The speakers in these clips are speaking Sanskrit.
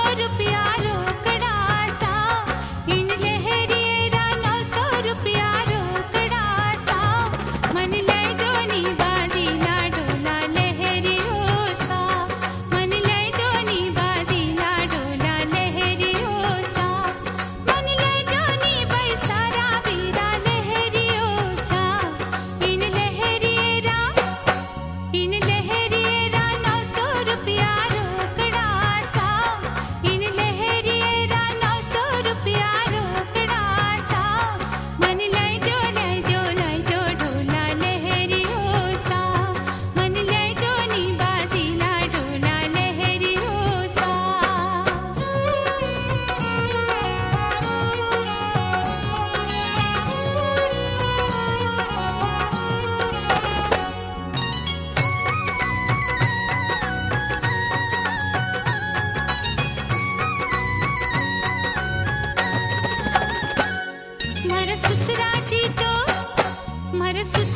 और प्यार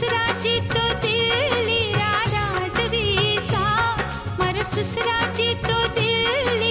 ससुराची तो दिल्ली राजा ीविसा मर ससुराची तो दिल्ली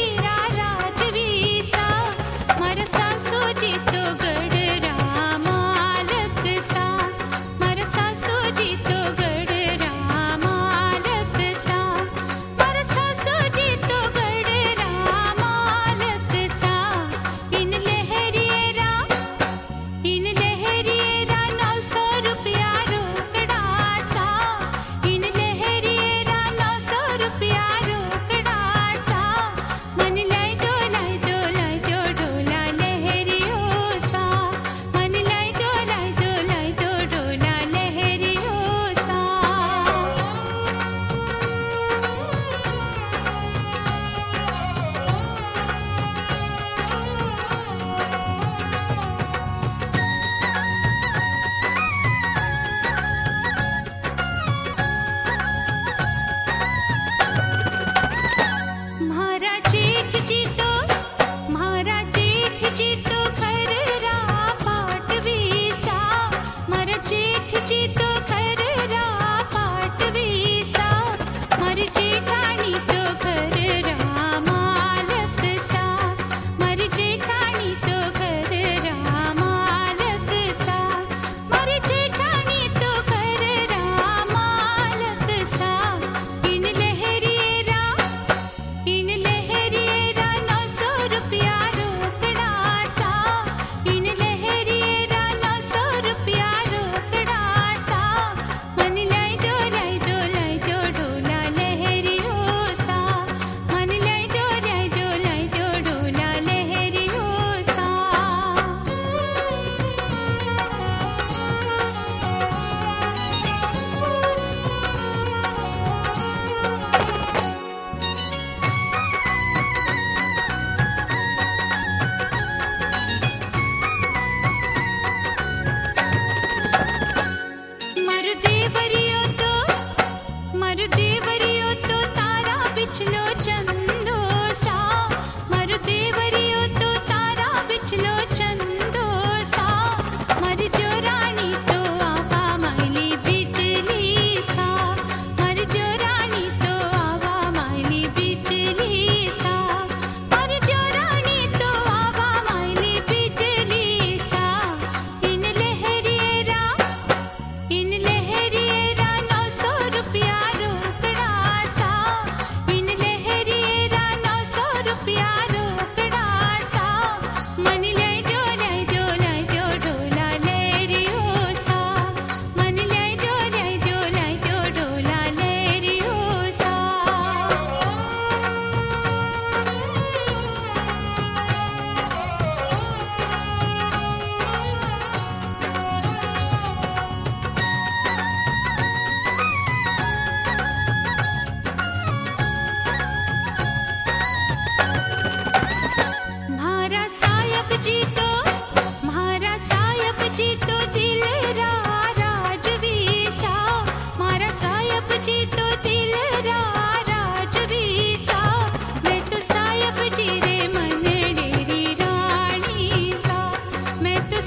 ஒரு தேவர்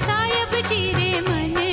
सायब जी रे मन